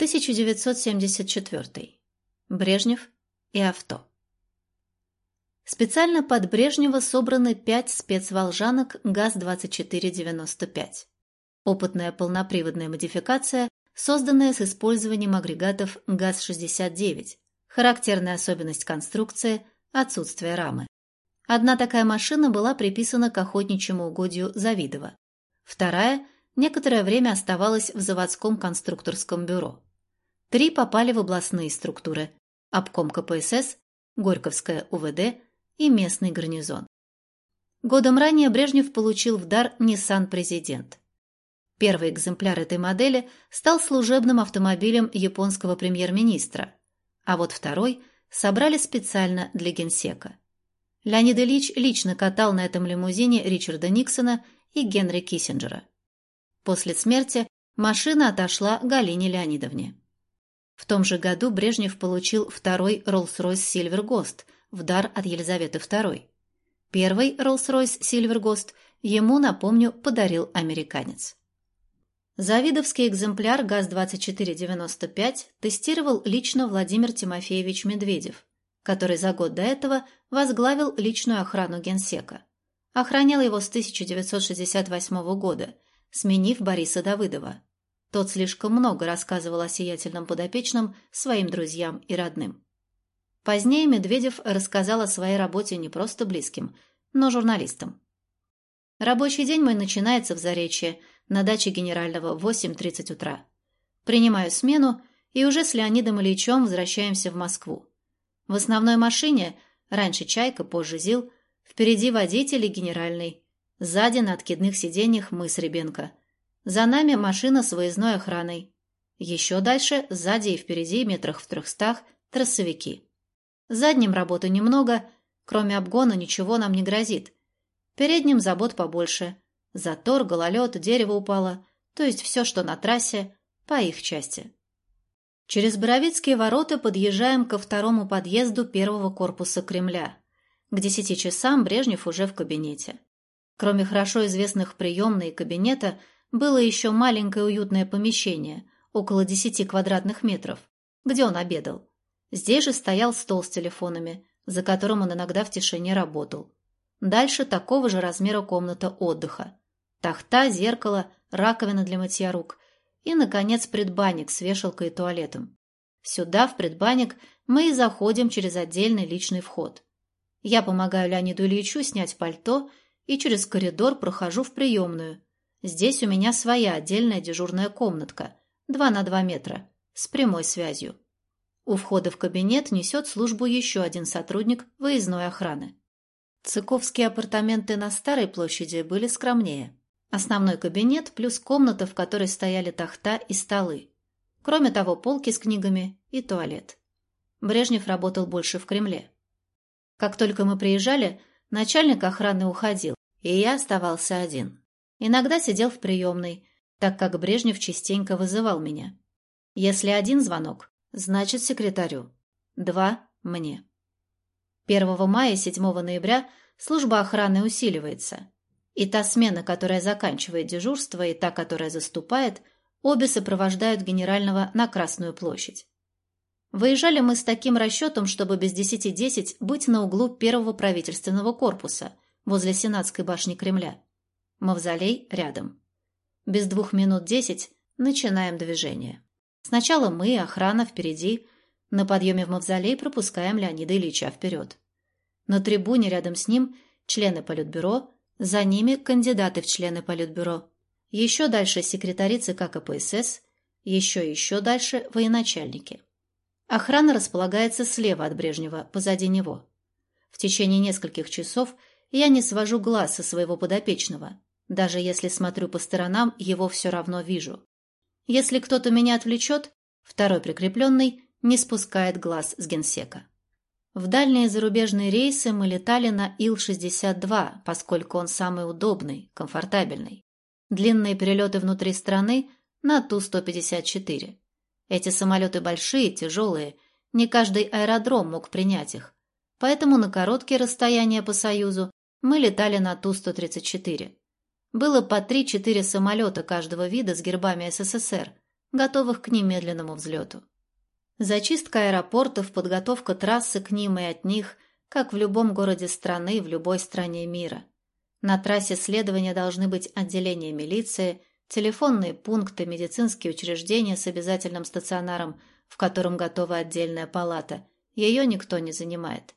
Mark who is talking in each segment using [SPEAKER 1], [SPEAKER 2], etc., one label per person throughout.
[SPEAKER 1] 1974. Брежнев и авто. Специально под Брежнева собраны пять спецволжанок ГАЗ-2495. Опытная полноприводная модификация, созданная с использованием агрегатов ГАЗ-69. Характерная особенность конструкции – отсутствие рамы. Одна такая машина была приписана к охотничьему угодью Завидова. Вторая некоторое время оставалась в заводском конструкторском бюро. Три попали в областные структуры – обком КПСС, Горьковская УВД и местный гарнизон. Годом ранее Брежнев получил в дар Nissan Президент. Первый экземпляр этой модели стал служебным автомобилем японского премьер-министра, а вот второй собрали специально для генсека. Леонид Ильич лично катал на этом лимузине Ричарда Никсона и Генри Киссинджера. После смерти машина отошла Галине Леонидовне. В том же году Брежнев получил второй Rolls-Royce Silver Ghost в дар от Елизаветы II. Первый Rolls-Royce Silver Ghost ему, напомню, подарил американец. Завидовский экземпляр ГАЗ-2495 тестировал лично Владимир Тимофеевич Медведев, который за год до этого возглавил личную охрану генсека. Охранял его с 1968 года – сменив Бориса Давыдова. Тот слишком много рассказывал о сиятельном подопечном своим друзьям и родным. Позднее Медведев рассказал о своей работе не просто близким, но журналистам. Рабочий день мой начинается в Заречье, на даче генерального в 8.30 утра. Принимаю смену и уже с Леонидом Ильичем возвращаемся в Москву. В основной машине, раньше «Чайка», позже «ЗИЛ», впереди водитель и генеральный, Сзади на откидных сиденьях мы с Ребенко. За нами машина с выездной охраной. Еще дальше, сзади и впереди, метрах в трехстах, трассовики. Задним работы немного, кроме обгона ничего нам не грозит. Передним забот побольше. Затор, гололед, дерево упало, то есть все, что на трассе, по их части. Через Боровицкие ворота подъезжаем ко второму подъезду первого корпуса Кремля. К десяти часам Брежнев уже в кабинете. Кроме хорошо известных приемной и кабинета, было еще маленькое уютное помещение, около десяти квадратных метров, где он обедал. Здесь же стоял стол с телефонами, за которым он иногда в тишине работал. Дальше такого же размера комната отдыха. Тахта, зеркало, раковина для мытья рук и, наконец, предбанник с вешалкой и туалетом. Сюда, в предбанник, мы и заходим через отдельный личный вход. Я помогаю Леониду Ильичу снять пальто и через коридор прохожу в приемную. Здесь у меня своя отдельная дежурная комнатка, 2 на 2 метра, с прямой связью. У входа в кабинет несет службу еще один сотрудник выездной охраны. Цыковские апартаменты на Старой площади были скромнее. Основной кабинет плюс комната, в которой стояли тахта и столы. Кроме того, полки с книгами и туалет. Брежнев работал больше в Кремле. Как только мы приезжали, начальник охраны уходил, и я оставался один. Иногда сидел в приемной, так как Брежнев частенько вызывал меня. Если один звонок, значит секретарю. Два – мне. 1 мая и 7 ноября служба охраны усиливается. И та смена, которая заканчивает дежурство, и та, которая заступает, обе сопровождают генерального на Красную площадь. Выезжали мы с таким расчетом, чтобы без десяти десять быть на углу первого правительственного корпуса – возле Сенатской башни Кремля. Мавзолей рядом. Без двух минут десять начинаем движение. Сначала мы, охрана впереди. На подъеме в Мавзолей пропускаем Леонида Ильича вперед. На трибуне рядом с ним члены Политбюро, за ними кандидаты в члены Политбюро. Еще дальше секретари ЦК КПСС, еще и еще дальше военачальники. Охрана располагается слева от Брежнева, позади него. В течение нескольких часов – я не свожу глаз со своего подопечного. Даже если смотрю по сторонам, его все равно вижу. Если кто-то меня отвлечет, второй прикрепленный не спускает глаз с генсека. В дальние зарубежные рейсы мы летали на Ил-62, поскольку он самый удобный, комфортабельный. Длинные перелеты внутри страны на Ту-154. Эти самолеты большие, тяжелые, не каждый аэродром мог принять их. Поэтому на короткие расстояния по Союзу мы летали на Ту-134. Было по 3-4 самолета каждого вида с гербами СССР, готовых к немедленному взлету. Зачистка аэропортов, подготовка трассы к ним и от них, как в любом городе страны, в любой стране мира. На трассе следования должны быть отделения милиции, телефонные пункты, медицинские учреждения с обязательным стационаром, в котором готова отдельная палата. Ее никто не занимает.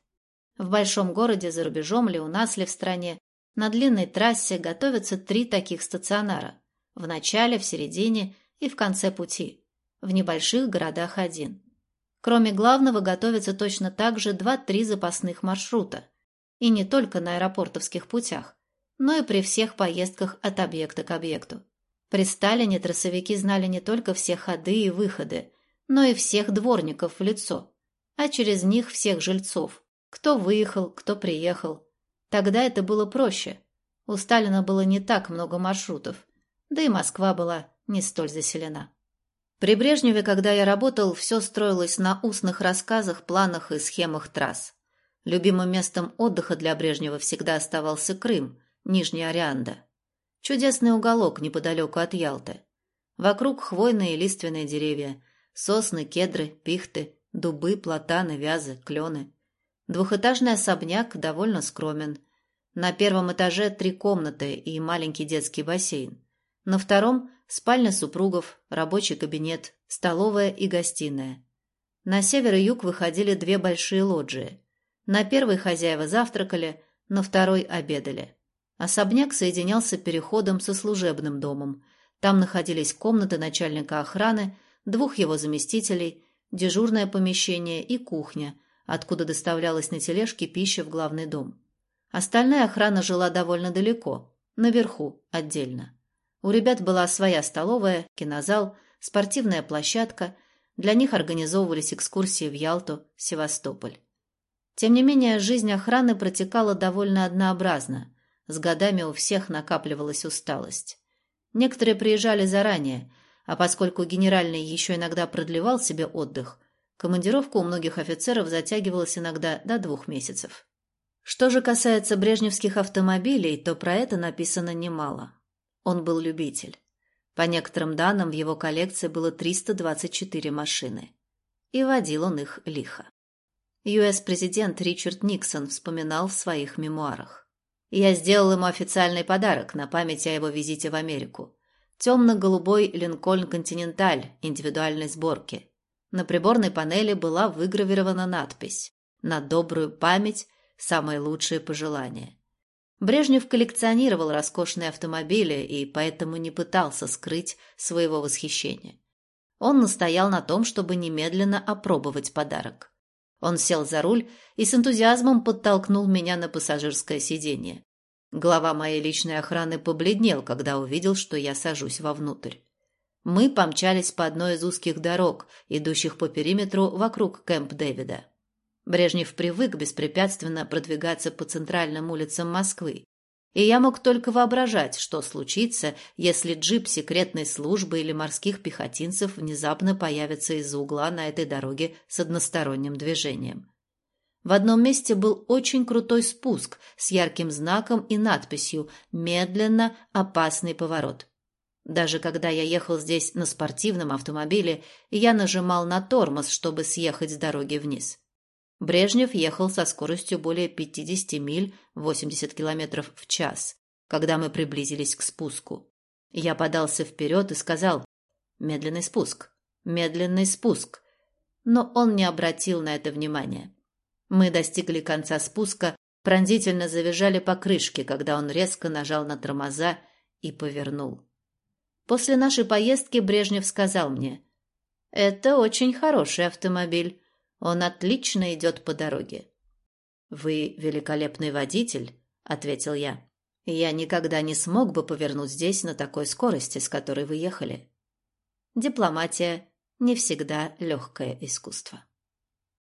[SPEAKER 1] В большом городе, за рубежом ли, у нас ли в стране, на длинной трассе готовятся три таких стационара. В начале, в середине и в конце пути. В небольших городах один. Кроме главного готовятся точно так же два-три запасных маршрута. И не только на аэропортовских путях, но и при всех поездках от объекта к объекту. При Сталине трассовики знали не только все ходы и выходы, но и всех дворников в лицо, а через них всех жильцов, кто выехал, кто приехал. Тогда это было проще. У Сталина было не так много маршрутов, да и Москва была не столь заселена. При Брежневе, когда я работал, все строилось на устных рассказах, планах и схемах трасс. Любимым местом отдыха для Брежнева всегда оставался Крым, Нижняя Орианда. Чудесный уголок неподалеку от Ялты. Вокруг хвойные и лиственные деревья, сосны, кедры, пихты, дубы, платаны, вязы, клены. Двухэтажный особняк довольно скромен. На первом этаже три комнаты и маленький детский бассейн. На втором спальня супругов, рабочий кабинет, столовая и гостиная. На север и юг выходили две большие лоджии. На первой хозяева завтракали, на второй обедали. Особняк соединялся переходом со служебным домом. Там находились комнаты начальника охраны, двух его заместителей, дежурное помещение и кухня, откуда доставлялась на тележке пища в главный дом. Остальная охрана жила довольно далеко, наверху, отдельно. У ребят была своя столовая, кинозал, спортивная площадка. Для них организовывались экскурсии в Ялту, Севастополь. Тем не менее, жизнь охраны протекала довольно однообразно. С годами у всех накапливалась усталость. Некоторые приезжали заранее, а поскольку генеральный еще иногда продлевал себе отдых, командировка у многих офицеров затягивалась иногда до двух месяцев. Что же касается брежневских автомобилей, то про это написано немало. Он был любитель. По некоторым данным, в его коллекции было 324 машины. И водил он их лихо. ЮС-президент Ричард Никсон вспоминал в своих мемуарах. «Я сделал ему официальный подарок на память о его визите в Америку. Темно-голубой Линкольн Континенталь индивидуальной сборки. На приборной панели была выгравирована надпись «На добрую память. Самые лучшие пожелания». Брежнев коллекционировал роскошные автомобили и поэтому не пытался скрыть своего восхищения. Он настоял на том, чтобы немедленно опробовать подарок. Он сел за руль и с энтузиазмом подтолкнул меня на пассажирское сиденье. Глава моей личной охраны побледнел, когда увидел, что я сажусь вовнутрь. Мы помчались по одной из узких дорог, идущих по периметру вокруг Кэмп Дэвида. Брежнев привык беспрепятственно продвигаться по центральным улицам Москвы, и я мог только воображать, что случится, если джип секретной службы или морских пехотинцев внезапно появится из-за угла на этой дороге с односторонним движением. В одном месте был очень крутой спуск с ярким знаком и надписью «Медленно, опасный поворот». Даже когда я ехал здесь на спортивном автомобиле, я нажимал на тормоз, чтобы съехать с дороги вниз. Брежнев ехал со скоростью более 50 миль 80 километров в час, когда мы приблизились к спуску. Я подался вперед и сказал «Медленный спуск, медленный спуск». Но он не обратил на это внимания. Мы достигли конца спуска, пронзительно завизжали покрышки, когда он резко нажал на тормоза и повернул. После нашей поездки Брежнев сказал мне «Это очень хороший автомобиль. Он отлично идет по дороге. «Вы великолепный водитель», — ответил я. «Я никогда не смог бы повернуть здесь на такой скорости, с которой вы ехали». Дипломатия — не всегда легкое искусство.